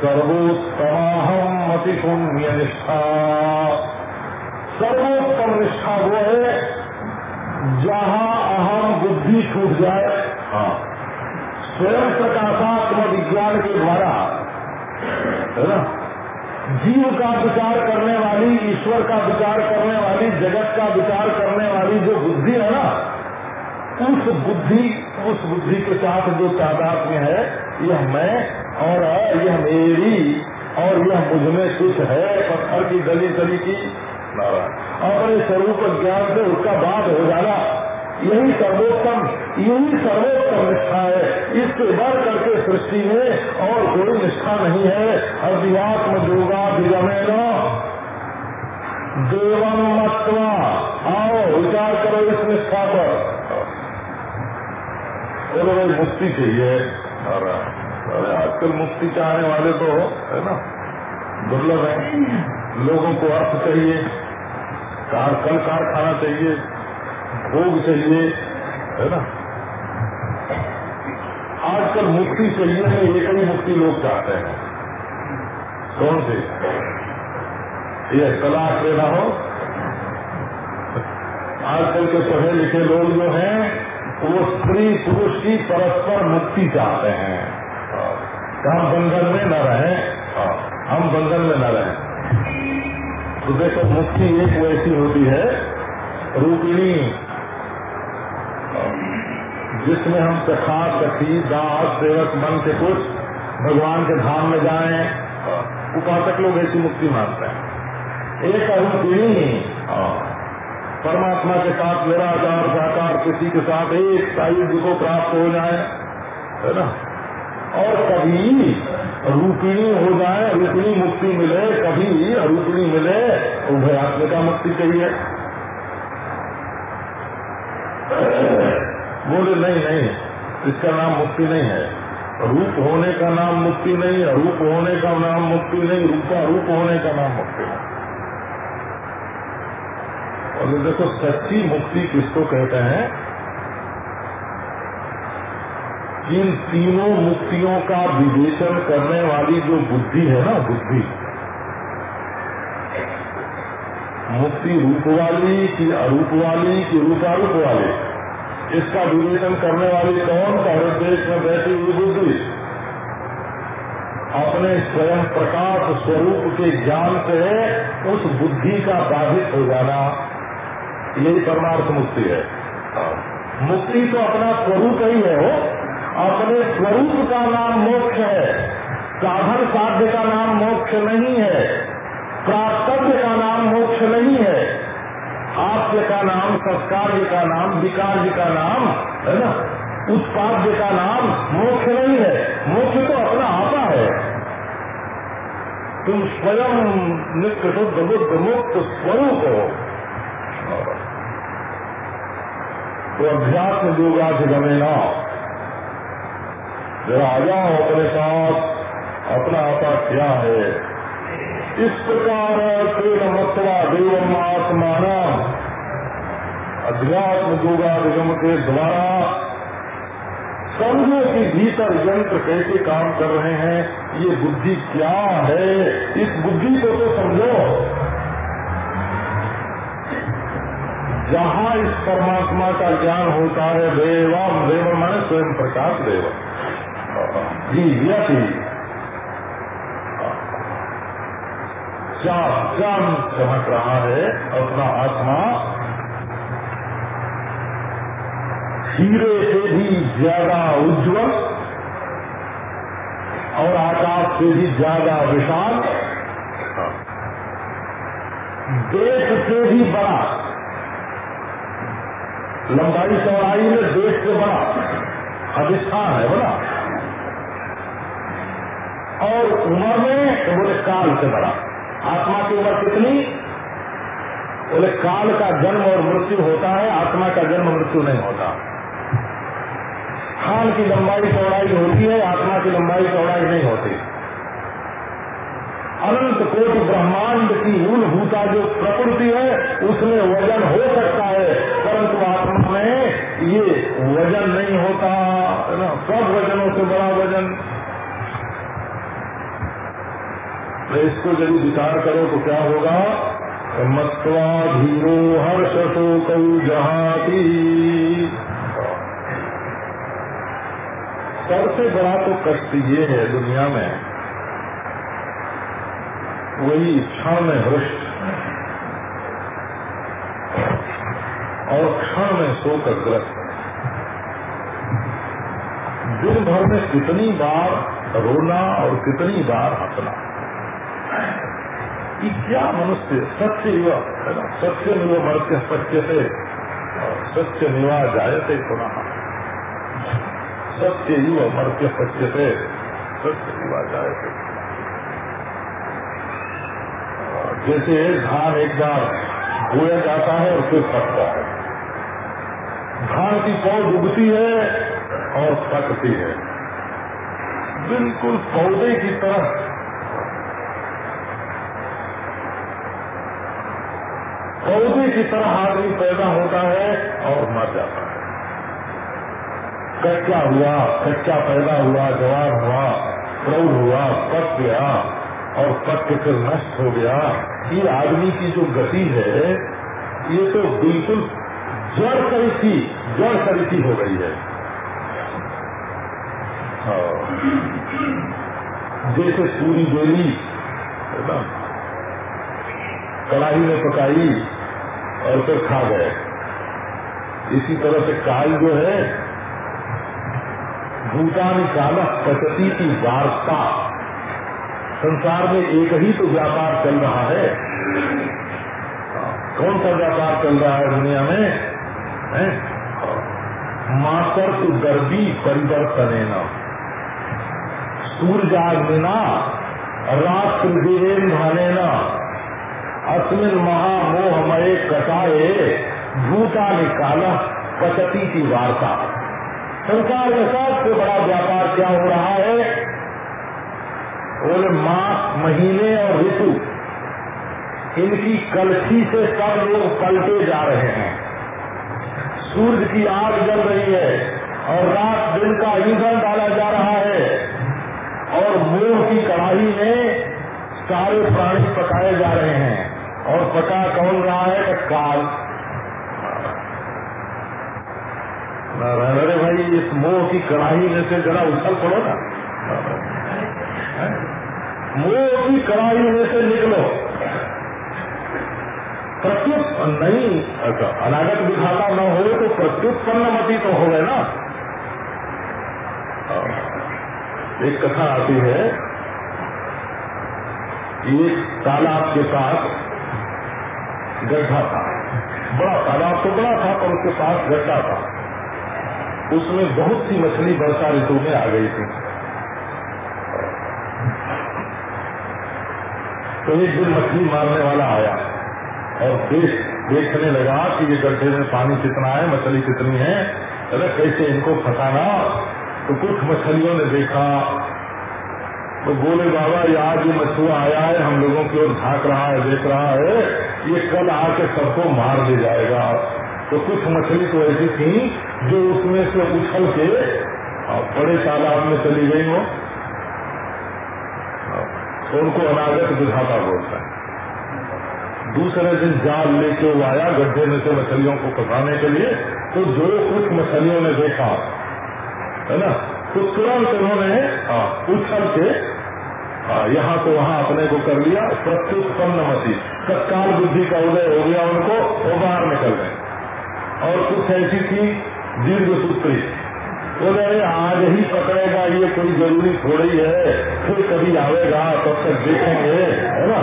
सर्वोत्तमाहम अति पुण्य निष्ठा। सर्वोत्तम निष्ठा वो है जहाँ अहम बुद्धि छूट जाए। हाँ। स्वयं प्रकाशात्म विज्ञान के द्वारा है ना? जीव का विचार करने वाली, ईश्वर का विचार करने वाली, जगत का विचार करने वाली जो बुद्धि है ना, उस बुद्धि उस बुद्धि के साथ जो तादाद में है, यह मैं और यह मेरी और यह मुझमें कुछ है, पत्थर की गली गली की अपने स्वरूप ज्ञान से उसका बाद हो जाना। यही सर्वोत्तम यही सर्वोत्तम निष्ठा है। इससे बढ़ करके सृष्टि में और कोई निष्ठा नहीं है। अध्यात्म योगा विगमेन। देवम आओ, विचार करो इस निष्ठा पर। चलो भाई, मुक्ति चाहिए अरे आजकल मुक्ति चाहने वाले तो है ना, दुर्लभ है। लोगों को अर्थ चाहिए। कार, कल कारखाना चाहिए। भोग चाहिए, है ना? आजकल मुक्ति चाहिए में एक ही मुक्ति लोग चाहते हैं। कौन से? ये तलाक लेना हो। आजकल के पढ़े लिखे लोग जो हैं, वो स्त्री पुरुष की परस्पर मुक्ति चाहते हैं। हम बंधन में न रहें? हम बंधन में न रहें। तो देखो, मुक्ति एक वैसी होती है रूपिणी जिसमें हम सखा सखी दास सेवक मन से कुछ भगवान के धाम में जाएँ, उपासक लोग ऐसी मुक्ति मानते हैं। एक रूपिणी परमात्मा के साथ निराकार साकार किसी के साथ एक सायुज को प्राप्त हो जाए, है ना? और कभी रूपिणी हो जाए रूपिणी मुक्ति मिले, कभी रूपिणी मिले उभयात्मिका मुक्ति चाहिए। बोले नहीं नहीं इसका नाम मुक्ति नहीं है। रूप होने का नाम मुक्ति नहीं, अरूप होने का नाम मुक्ति नहीं रूपा रूप होने का नाम मुक्ति नहीं। और देखो, सच्ची मुक्ति किसको कहते हैं? इन तीनों मुक्तियों का विवेचन करने वाली जो बुद्धि है ना, बुद्धि। मुक्ति रूप वाली कि अरूप वाली कि रूपारूप वाली? इसका विवेचन करने वाली कौन सारे देश में बैठी हुई बुद्धि। अपने स्वयं प्रकाश स्वरूप के ज्ञान से उस बुद्धि का बाधित हो जाना, यही परमार्थ मुक्ति है। मुक्ति तो अपना स्वरूप ही है वो। अपने स्वरूप का नाम मोक्ष है। साधन साध्य का नाम मोक्ष नहीं है। प्राप्तव्य का नाम मोक्ष नहीं है। आप्य का नाम, सत्कार्य का नाम, विकार्य का नाम, है ना? उत्पाद्य का नाम मोक्ष नहीं है। मोक्ष तो अपना आपा है। तुम स्वयं नित्य शुद्ध, बुद्ध मुक्त स्वरूप हो। तो अध्यात्म योगाधिगमेना जरा आ जाओ अपने साथ। अपना आपा क्या है? इस प्रकार तेन मत्वा देवम आत्माना। अध्यात्म योगाधिगम के द्वारा समझो कि भीतर यंत्र कैसे काम कर रहे हैं, ये बुद्धि क्या है? इस बुद्धि को तो समझो। जहाँ इस परमात्मा का ज्ञान होता है, देवम देव माने स्वयं प्रकाश देव जी। यही चाम चमक रहा है अपना आत्मा हीरे से भी ज़्यादा उज्जवल और आकाश से भी ज़्यादा विशाल, देश से भी बड़ा, लंबाई चौड़ाई में देश से बड़ा, अधिष्ठान है, बड़ा। और उम्र में बोले काल से बड़ा। आत्मा की उम्र कितनी? बोले, काल का जन्म और मृत्यु होता है, आत्मा का जन्म मृत्यु नहीं होता। काल की लंबाई चौड़ाई होती है, आत्मा की लंबाई चौड़ाई नहीं होती। अनंत कोटि ब्रह्मांड की मूलभूता जो प्रकृति है, उसमें वज़न हो सकता है, परंतु आत्मा में ये वज़न नहीं होता ना? सब वजनों से बड़ा वज़न। तो इसको यदि विचार करो तो क्या होगा? मत्वा धीरो हर्ष शोक जहाती सबसे बड़ा तो कष्ट ये है दुनिया में। वही क्षण में हृष्ट। और क्षण में शोकग्रस्त दिन भर में कितनी बार रोना और कितनी बार हंसना। कि क्या मनुष्य सत्य युवा सत्य निव मर्त्य सत्य से सत्य निवा जायते पुनः। सत्य युवा मर्त्य सत्य से, सत्य निवा जायते जैसे धान एक बार बोया जाता है और फिर पकता है। धान की पौध उगती है और पकती है। बिल्कुल पौधे की तरह पौधे की तरह आदमी पैदा होता है और मर जाता है। कच्चा हुआ, कच्चा पैदा हुआ, जवान हुआ, प्रौढ़ हुआ, पक गया और पक के फिर नष्ट हो गया, ये आदमी की जो गति है, ये तो बिल्कुल जड़ तरीकी जड़ तरीकी हो गई है। जैसे पूरी बेली, है कड़ाही में पकाई और फिर खा गए। इसी तरह से काल जो है भूटान काल पचती की वार्ता। संसार में एक ही तो व्यापार चल रहा है। कौन सा व्यापार चल रहा है दुनिया में? मातर तो गर्भी परिवर्तन न सूर्याग्निना रात्रि धाने न अस्मिन महामोहमय कटाए भूता निकाला पचती की वार्ता। संसार में सबसे बड़ा व्यापार क्या हो रहा है? बोले मास, महीने और ऋतु। इनकी कलछी से सब लोग पलटे जा रहे हैं। सूर्य की आग जल रही है और रात दिन का ईंधन डाला जा रहा है। और मोह की कढ़ाई में सारे प्राणी पकाए जा रहे हैं। और पका कौन रहा है काल अरे भाई, इस मोह की कड़ाही में से जरा उछल पड़ो ना। मोह की कढ़ाई में से निकलो। प्रत्युत नहीं अच्छा अनागत दिखाता न हो तो प्रत्युत्पन्न मती तो हो गए ना। एक कथा आती है, एक तालाब के पास गड्ढा था। बड़ा तालाब तो बड़ा था पर उसके पास गड्ढा था। उसमें बहुत सी मछली वर्षा ऋतु में आ गई थी। तो एक दिन मछली मारने वाला आया और देख देखने लगा कि ये गड्ढे में पानी कितना है, मछली कितनी है। अरे कैसे इनको फंसाना? तो कुछ मछलियों ने देखा। तो बोले, बाबा, ये आज ये मछुआ आया है, हम लोगों की ओर झाँक रहा है, देख रहा है। ये कल आके सबको मार ले जाएगा। तो कुछ मछली तो ऐसी थी जो उसमें से उछल के बड़े तालाब में चली गई हो तो उनको अनागत विधाता बोलता है। दूसरे दिन जाल लेके वो आया गड्ढे में से मछलियों को फंसाने के लिए। तो जो कुछ मछलियों ने देखा, है ना तो तुरंत उन्होंने उछल के यहाँ तो वहाँ अपने को कर लिया प्रत्युत्पन्न मती तत्काल बुद्धि का उदय हो गया उनको, वो बाहर निकल गए। और कुछ ऐसी थी, दीर्घ सूत्री। बोले आज ही पकड़ेगा, ये कोई ज़रूरी थोड़ी है। फिर कभी आवेगा, तब तक देखेंगे। है ना?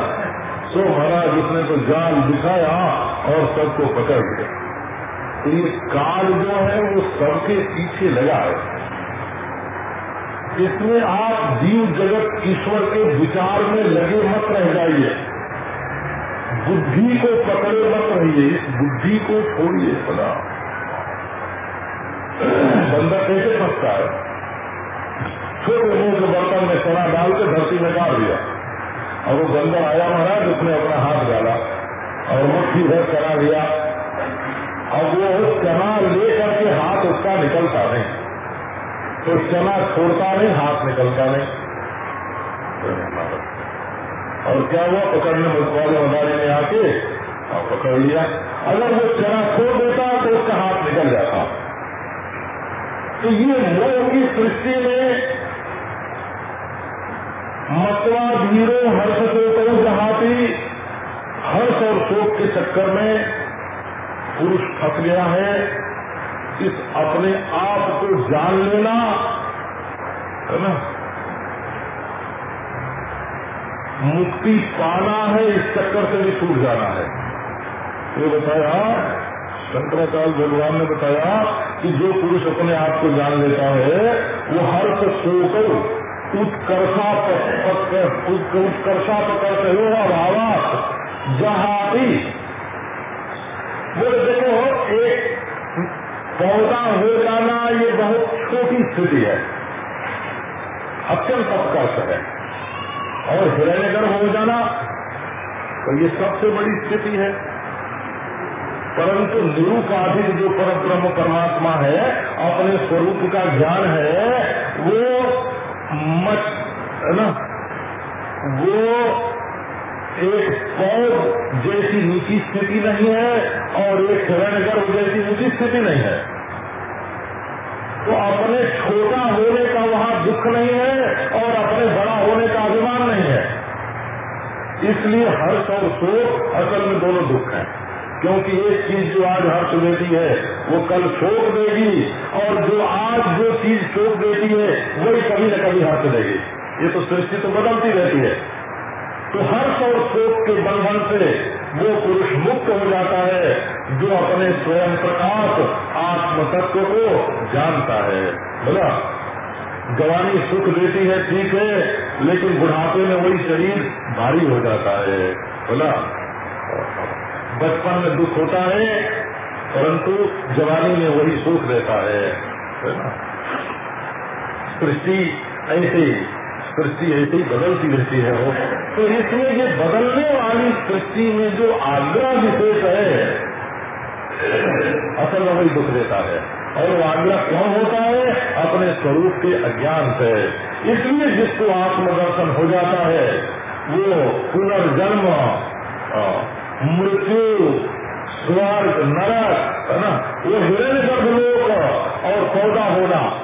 सो महाराज उसने तो जाल दिखाया और सबको पकड़ लिया। तो ये काल जो है, वो सबके पीछे लगा है। इसमें आप जीव जगत ईश्वर के विचार में लगे मत रह जाइए। बुद्धि को पकड़े मत रहिए, इस बुद्धि को छोड़िए सदा। बंदर कैसे फंसता है? छोटे के बर्तन में चना डाल के धरती में डाल दिया। और वो बंदर आया महाराज, उसने अपना हाथ डाला और मुट्ठी भर चना लिया। अब वो चना ले करके हाथ उसका निकलता नहीं। तो चना छोड़ता नहीं, हाथ निकलता नहीं। और क्या हुआ? पकड़ने वाले मदारी ने आके और पकड़ लिया। अगर वो चना छोड़ देता तो उसका हाथ निकल जाता। तो ये मोह की सृष्टि में मतवा धीरो हर्ष को करूँ जहाती, हर्ष और शोक के चक्कर में पुरुष फंस गया है। इस अपने आप को जान लेना, है ना? मुक्ति पाना है, इस चक्कर से भी छूट जाना है। ये बताया, शंकराचार्य भगवान ने बताया कि जो पुरुष अपने आप को जान लेता है, वो हर सोकर उत्कर्षा उत्कर्षा पकड़ते हो अभावा जहाती बोले, देखो, एक पौधा हो जाना ये बहुत छोटी स्थिति है। अत्यंत उत्कर्ष है। और हिरण्य गर्भ हो जाना तो ये सबसे बड़ी स्थिति है। परंतु निरूपाधिक जो पर ब्रह्म परमात्मा है, अपने स्वरूप का ज्ञान है, वो मत है ना? वो एक पौध जैसी नीची स्थिति नहीं है और एक हिरण्य गर्भ जैसी ऊँची स्थिति नहीं है। तो अपने छोटा होने का वहाँ दुख नहीं है और अपने बड़ा होने का अभिमान नहीं है। इसलिए हर्ष और शोक असल में दोनों दुख हैं। क्योंकि एक चीज़ जो आज हर्ष देती है, वो कल शोक देगी और जो आज जो चीज़ शोक देती है, वही कभी न कभी हर्ष देगी। ये तो सृष्टि तो बदलती रहती है। तो हर्ष और शोक के बंधन से वो पुरुष मुक्त हो जाता है, जो अपने स्वयं प्रकाश आत्म तत्व को जानता है। बोला, जवानी सुख देती है, ठीक है, लेकिन बुढ़ापे में वही शरीर भारी हो जाता है। बोला, बचपन में दुख होता है, परंतु जवानी में वही सुख देता है। सृष्टि ऐसे सृष्टि ऐसी बदलती रहती है वो। तो इसमें ये बदलने वाली सृष्टि में जो आग्रह विशेष है, असल में वही दुख देता है। और वो आग्रह कौन होता है? अपने स्वरूप के अज्ञान से। इसलिए जिसको आत्मदर्शन हो जाता है, वो पुनर्जन्म मृत्यु, स्वर्ग, नरक, है ना? वो हिरण्य लोक और सौदा होना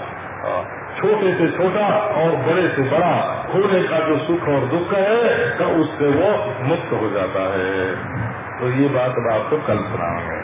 छोटे से छोटा और बड़े से बड़ा होने का जो सुख और दुख है तो उससे वो मुक्त हो जाता है तो ये बात अब आपको कल सुनाऊँगा